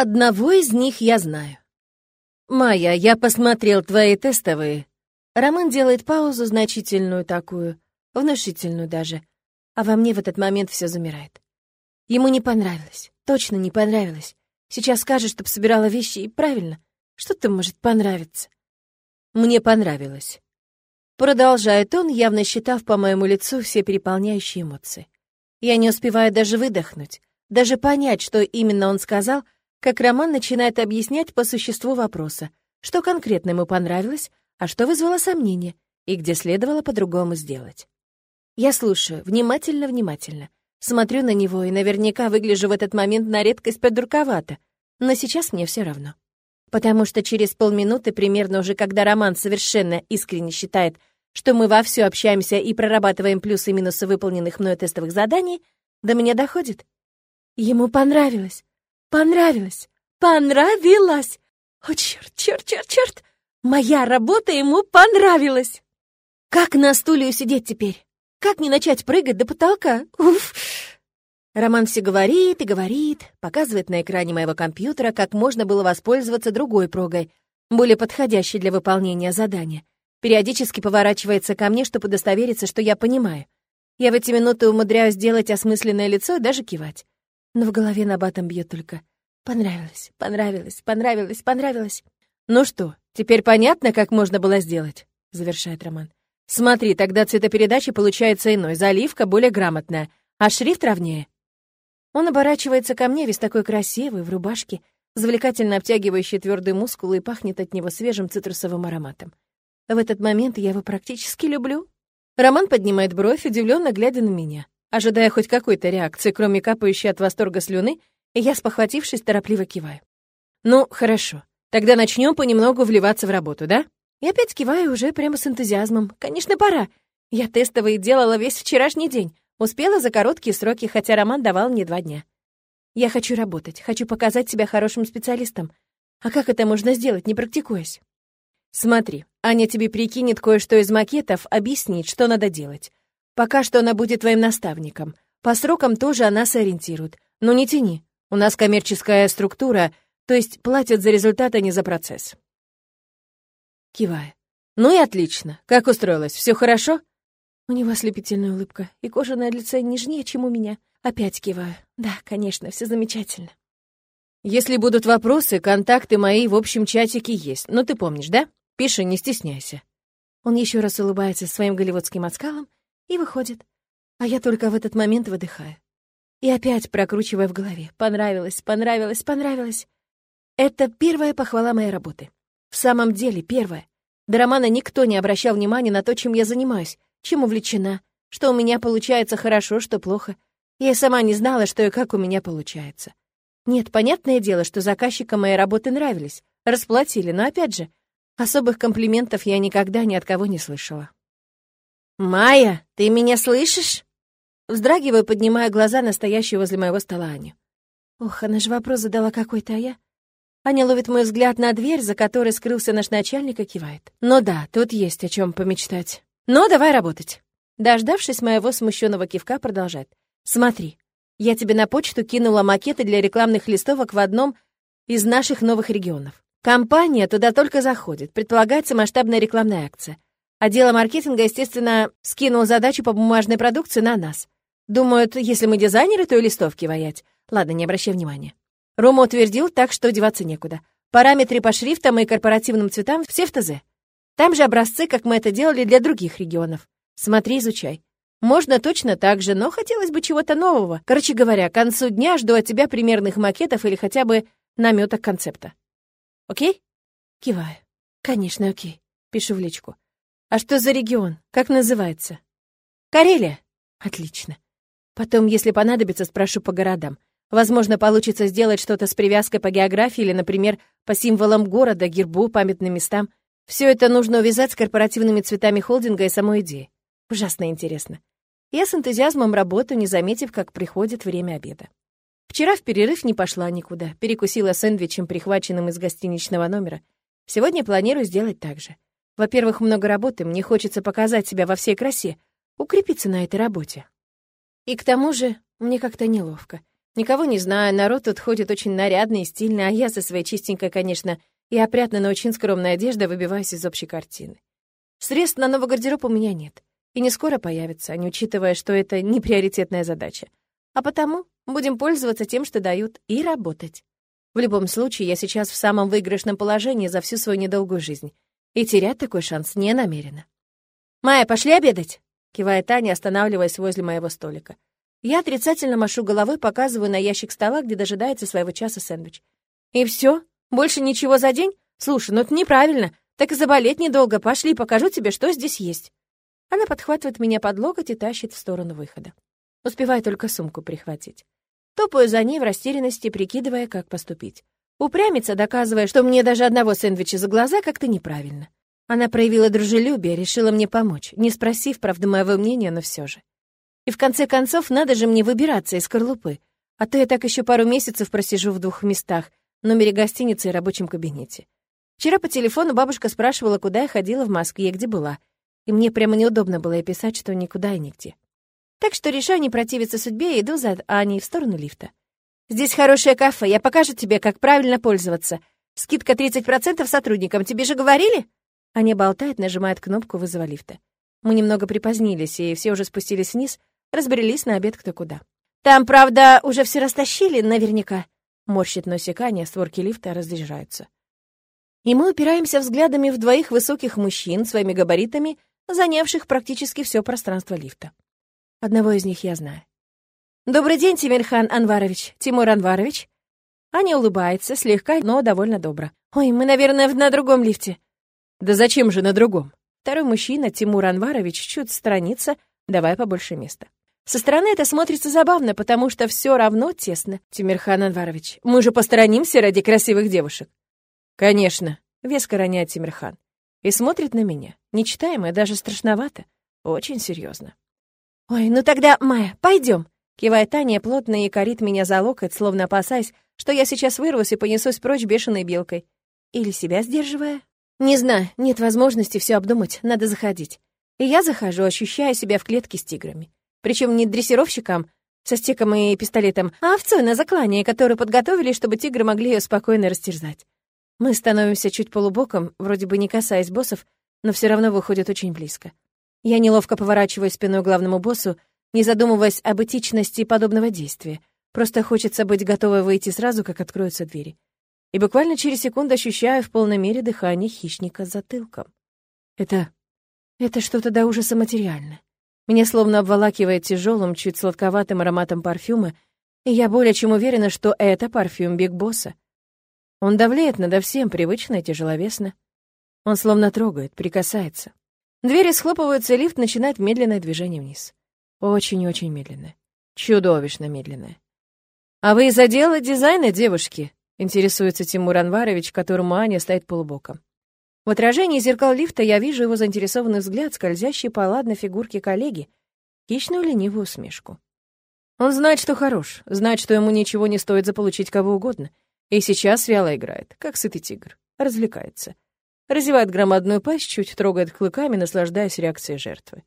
Одного из них я знаю. «Майя, я посмотрел твои тестовые». Роман делает паузу, значительную такую, внушительную даже. А во мне в этот момент все замирает. Ему не понравилось, точно не понравилось. Сейчас скажешь, чтоб собирала вещи, и правильно. Что-то может понравиться. Мне понравилось. Продолжает он, явно считав по моему лицу все переполняющие эмоции. Я не успеваю даже выдохнуть, даже понять, что именно он сказал — как Роман начинает объяснять по существу вопроса, что конкретно ему понравилось, а что вызвало сомнения, и где следовало по-другому сделать. Я слушаю, внимательно-внимательно. Смотрю на него и наверняка выгляжу в этот момент на редкость придурковато, но сейчас мне все равно. Потому что через полминуты, примерно уже когда Роман совершенно искренне считает, что мы вовсю общаемся и прорабатываем плюсы и минусы выполненных мной тестовых заданий, до меня доходит. Ему понравилось. Понравилось! Понравилось! О, черт, черт, черт, черт! Моя работа ему понравилась! Как на стуле сидеть теперь? Как не начать прыгать до потолка? Уф! Роман все говорит и говорит, показывает на экране моего компьютера, как можно было воспользоваться другой прогой, более подходящей для выполнения задания. Периодически поворачивается ко мне, чтобы удостовериться, что я понимаю. Я в эти минуты умудряюсь делать осмысленное лицо и даже кивать но в голове на батом бьет только «понравилось, понравилось, понравилось, понравилось». «Ну что, теперь понятно, как можно было сделать?» — завершает Роман. «Смотри, тогда цветопередача получается иной, заливка более грамотная, а шрифт ровнее». Он оборачивается ко мне, весь такой красивый, в рубашке, завлекательно обтягивающий твердые мускулы и пахнет от него свежим цитрусовым ароматом. В этот момент я его практически люблю. Роман поднимает бровь, удивленно глядя на меня. Ожидая хоть какой-то реакции, кроме капающей от восторга слюны, я, спохватившись, торопливо киваю. «Ну, хорошо. Тогда начнем понемногу вливаться в работу, да?» И опять киваю уже прямо с энтузиазмом. «Конечно, пора. Я тестовые делала весь вчерашний день. Успела за короткие сроки, хотя Роман давал мне два дня. Я хочу работать, хочу показать себя хорошим специалистом. А как это можно сделать, не практикуясь? Смотри, Аня тебе прикинет кое-что из макетов, объяснит, что надо делать. Пока что она будет твоим наставником. По срокам тоже она сориентирует. Но не тяни. У нас коммерческая структура, то есть платят за результат, а не за процесс. Кивая. Ну и отлично. Как устроилась? Все хорошо? У него ослепительная улыбка, и кожа на лице нежнее, чем у меня. Опять киваю. Да, конечно, все замечательно. Если будут вопросы, контакты мои в общем чатике есть. Ну ты помнишь, да? Пиши, не стесняйся. Он еще раз улыбается своим голливудским отскалом и выходит. А я только в этот момент выдыхаю. И опять прокручивая в голове. Понравилось, понравилось, понравилось. Это первая похвала моей работы. В самом деле, первая. До романа никто не обращал внимания на то, чем я занимаюсь, чем увлечена, что у меня получается хорошо, что плохо. Я сама не знала, что и как у меня получается. Нет, понятное дело, что заказчикам мои работы нравились, расплатили, но опять же, особых комплиментов я никогда ни от кого не слышала. «Майя, ты меня слышишь?» Вздрагиваю, поднимая глаза на стоящую возле моего стола Аню. Ох, она же вопрос задала какой-то, а я... Аня ловит мой взгляд на дверь, за которой скрылся наш начальник и кивает. «Ну да, тут есть о чем помечтать. Ну, давай работать». Дождавшись моего смущенного кивка, продолжает. «Смотри, я тебе на почту кинула макеты для рекламных листовок в одном из наших новых регионов. Компания туда только заходит, предполагается масштабная рекламная акция. Отдела маркетинга, естественно, скинул задачу по бумажной продукции на нас. Думают, если мы дизайнеры, то и листовки воять. Ладно, не обращай внимания. Рома утвердил, так что деваться некуда. Параметры по шрифтам и корпоративным цветам все в ТЗ. Там же образцы, как мы это делали для других регионов. Смотри, изучай. Можно точно так же, но хотелось бы чего-то нового. Короче говоря, к концу дня жду от тебя примерных макетов или хотя бы наметок концепта. Окей? Киваю. Конечно, окей. Пишу в личку. А что за регион? Как называется? Карелия. Отлично. Потом, если понадобится, спрошу по городам. Возможно, получится сделать что-то с привязкой по географии или, например, по символам города, гербу, памятным местам. Все это нужно увязать с корпоративными цветами холдинга и самой идеи. Ужасно интересно. Я с энтузиазмом работаю, не заметив, как приходит время обеда. Вчера в перерыв не пошла никуда, перекусила сэндвичем, прихваченным из гостиничного номера. Сегодня планирую сделать так же. Во-первых, много работы, мне хочется показать себя во всей красе, укрепиться на этой работе. И к тому же мне как-то неловко. Никого не знаю, народ тут ходит очень нарядный и стильный, а я со своей чистенькой, конечно, и опрятной, но очень скромной одеждой выбиваюсь из общей картины. Средств на новый гардероб у меня нет. И не скоро появится, не учитывая, что это не приоритетная задача. А потому будем пользоваться тем, что дают, и работать. В любом случае, я сейчас в самом выигрышном положении за всю свою недолгую жизнь. И терять такой шанс не намерена. «Майя, пошли обедать!» — кивает Таня, останавливаясь возле моего столика. Я отрицательно машу головой, показываю на ящик стола, где дожидается своего часа сэндвич. «И все? Больше ничего за день? Слушай, ну это неправильно. Так и заболеть недолго. Пошли, покажу тебе, что здесь есть». Она подхватывает меня под локоть и тащит в сторону выхода. Успеваю только сумку прихватить. Топаю за ней в растерянности, прикидывая, как поступить. Упрямится, доказывая, что мне даже одного сэндвича за глаза как-то неправильно. Она проявила дружелюбие, решила мне помочь, не спросив, правда, моего мнения, но все же. И в конце концов, надо же мне выбираться из скорлупы. А то я так еще пару месяцев просижу в двух местах, номере гостиницы и рабочем кабинете. Вчера по телефону бабушка спрашивала, куда я ходила в Москве и где была и мне прямо неудобно было ей писать, что никуда и нигде. Так что решаю не противиться судьбе и иду за Аней в сторону лифта. «Здесь хорошее кафе, я покажу тебе, как правильно пользоваться. Скидка 30% сотрудникам, тебе же говорили?» Аня болтает, нажимает кнопку вызова лифта. Мы немного припозднились, и все уже спустились вниз, разбрелись на обед кто куда. «Там, правда, уже все растащили, наверняка», — морщит носик Аня, створки лифта разъезжаются. И мы упираемся взглядами в двоих высоких мужчин своими габаритами занявших практически все пространство лифта. Одного из них я знаю. «Добрый день, Тимирхан Анварович. Тимур Анварович?» Аня улыбается, слегка, но довольно добро. «Ой, мы, наверное, на другом лифте». «Да зачем же на другом?» Второй мужчина, Тимур Анварович, чуть странится, давай побольше места. Со стороны это смотрится забавно, потому что все равно тесно. Тимирхан Анварович, мы же посторонимся ради красивых девушек. Конечно, веско роняет Тимирхан и смотрит на меня. Нечитаемо, даже страшновато. Очень серьезно. «Ой, ну тогда, Майя, пойдем. Кивает Таня, плотно и корит меня за локоть, словно опасаясь, что я сейчас вырвусь и понесусь прочь бешеной белкой. Или себя сдерживая? Не знаю, нет возможности все обдумать, надо заходить. И я захожу, ощущая себя в клетке с тиграми. Причем не дрессировщиком, со стеком и пистолетом, а овцой на заклание, которую подготовили, чтобы тигры могли ее спокойно растерзать. Мы становимся чуть полубоком, вроде бы не касаясь боссов, но все равно выходит очень близко. Я неловко поворачиваю спиной главному боссу, не задумываясь об этичности подобного действия. Просто хочется быть готовой выйти сразу, как откроются двери. И буквально через секунду ощущаю в полной мере дыхание хищника с затылком. Это... это что-то до ужаса материальное. Меня словно обволакивает тяжелым, чуть сладковатым ароматом парфюма, и я более чем уверена, что это парфюм Биг Босса. Он давлеет надо всем, привычно и тяжеловесно. Он словно трогает, прикасается. Двери схлопываются, и лифт начинает медленное движение вниз. Очень-очень медленное. Чудовищно медленное. «А вы из отдела дизайна, девушки?» — интересуется Тимур Анварович, которому Аня стоит полубоком. В отражении зеркал лифта я вижу его заинтересованный взгляд, скользящий по ладной фигурке коллеги, хищную ленивую усмешку. Он знает, что хорош, знает, что ему ничего не стоит заполучить кого угодно — и сейчас вяло играет, как сытый тигр. Развлекается. Разевает громадную пасть, чуть трогает клыками, наслаждаясь реакцией жертвы.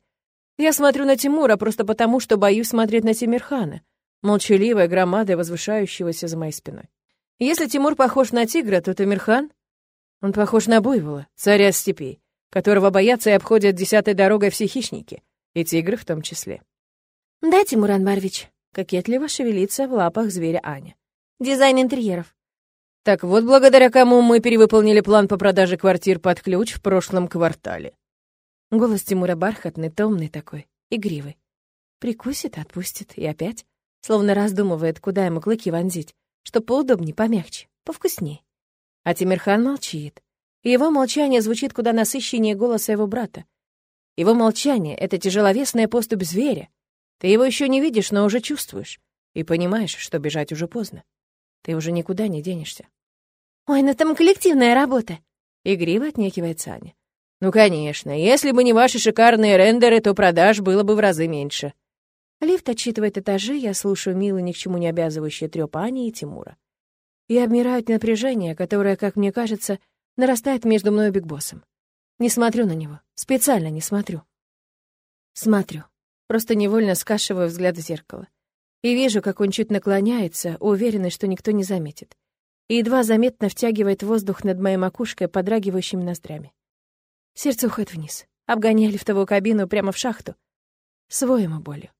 Я смотрю на Тимура просто потому, что боюсь смотреть на Тимирхана, молчаливая громада, возвышающегося за моей спиной. Если Тимур похож на тигра, то Тимирхан... Он похож на буйвола, царя степей, которого боятся и обходят десятой дорогой все хищники, и тигры в том числе. «Да, Тимур Анварович», — кокетливо шевелится в лапах зверя Аня. «Дизайн интерьеров. Так вот, благодаря кому мы перевыполнили план по продаже квартир под ключ в прошлом квартале. Голос Тимура бархатный, томный такой, игривый. Прикусит, отпустит, и опять, словно раздумывает, куда ему клыки вонзить, чтоб поудобнее, помягче, повкуснее. А Тимирхан молчит. И его молчание звучит куда насыщеннее голоса его брата. Его молчание — это тяжеловесная поступь зверя. Ты его еще не видишь, но уже чувствуешь. И понимаешь, что бежать уже поздно. Ты уже никуда не денешься. «Ой, ну там коллективная работа!» Игриво отнекивается Аня. «Ну, конечно, если бы не ваши шикарные рендеры, то продаж было бы в разы меньше». Лифт отчитывает этажи, я слушаю милый, ни к чему не обязывающий трёп Ани и Тимура. Я обмираю от напряжения, которое, как мне кажется, нарастает между мной и Бигбоссом. Не смотрю на него. Специально не смотрю. Смотрю. Просто невольно скашиваю взгляд в зеркало. И вижу, как он чуть наклоняется, уверенный, что никто не заметит. И едва заметно втягивает воздух над моей макушкой подрагивающими ноздрями. Сердце уходит вниз. Обгоняя лифтовую кабину прямо в шахту. Свой ему болью.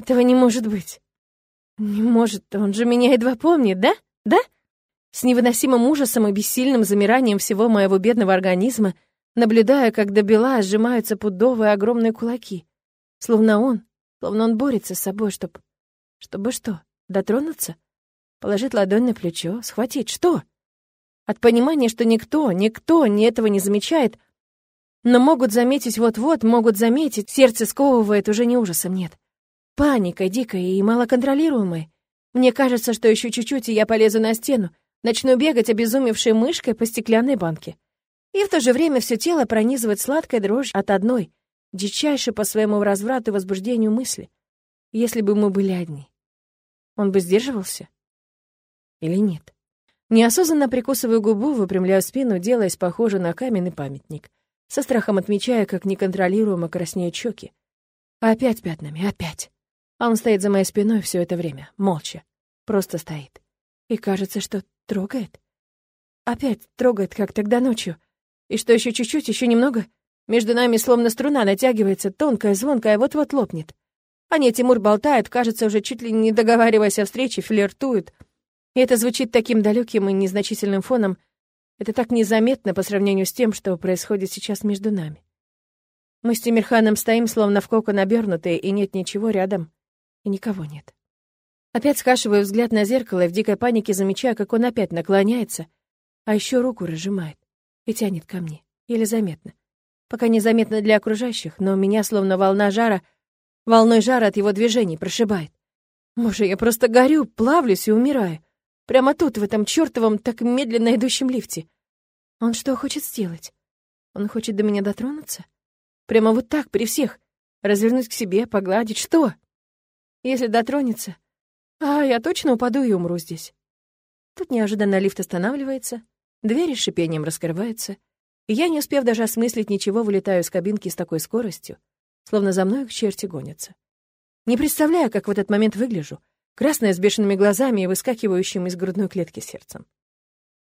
Этого не может быть. Не может, он же меня едва помнит, да? Да? С невыносимым ужасом и бессильным замиранием всего моего бедного организма, наблюдая, как до бела сжимаются пудовые огромные кулаки. Словно он, словно он борется с собой, чтобы... Чтобы что, дотронуться? Положить ладонь на плечо, схватить, что? От понимания, что никто, никто ни этого не замечает, но могут заметить вот-вот, могут заметить, сердце сковывает уже не ужасом, нет. Паника дикая и малоконтролируемая. Мне кажется, что еще чуть-чуть, и я полезу на стену, начну бегать обезумевшей мышкой по стеклянной банке. И в то же время все тело пронизывает сладкая дрожь от одной, дичайшей по своему разврату и возбуждению мысли. Если бы мы были одни, он бы сдерживался? Или нет? Неосознанно прикусываю губу, выпрямляю спину, делаясь похоже на каменный памятник, со страхом отмечая, как неконтролируемо краснеют щеки. Опять пятнами, опять. А он стоит за моей спиной все это время, молча, просто стоит. И кажется, что трогает. Опять трогает, как тогда ночью. И что еще чуть-чуть, еще немного, между нами словно струна натягивается, тонкая, звонкая, вот-вот лопнет. Аня Тимур болтает, кажется, уже чуть ли не договариваясь о встрече, флиртует. И это звучит таким далеким и незначительным фоном. Это так незаметно по сравнению с тем, что происходит сейчас между нами. Мы с Тимирханом стоим, словно в кокон обернутые, и нет ничего рядом, и никого нет. Опять скашиваю взгляд на зеркало и в дикой панике замечаю, как он опять наклоняется, а еще руку разжимает и тянет ко мне, еле заметно. Пока незаметно для окружающих, но меня словно волна жара — Волной жара от его движений прошибает. Боже, я просто горю, плавлюсь и умираю. Прямо тут, в этом чертовом, так медленно идущем лифте. Он что хочет сделать? Он хочет до меня дотронуться? Прямо вот так, при всех? Развернуть к себе, погладить? Что? Если дотронется... А, я точно упаду и умру здесь. Тут неожиданно лифт останавливается, двери с шипением раскрываются, и я, не успев даже осмыслить ничего, вылетаю из кабинки с такой скоростью, словно за мной к черти гонятся. Не представляю, как в этот момент выгляжу, красная с бешеными глазами и выскакивающим из грудной клетки сердцем.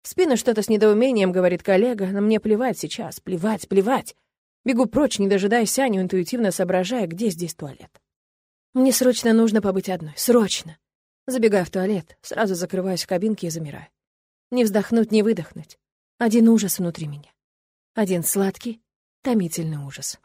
В спину что-то с недоумением говорит коллега, но мне плевать сейчас, плевать, плевать. Бегу прочь, не дожидаясь Аню, интуитивно соображая, где здесь туалет. Мне срочно нужно побыть одной, срочно. Забегаю в туалет, сразу закрываюсь в кабинке и замираю. Не вздохнуть, не выдохнуть. Один ужас внутри меня. Один сладкий, томительный ужас.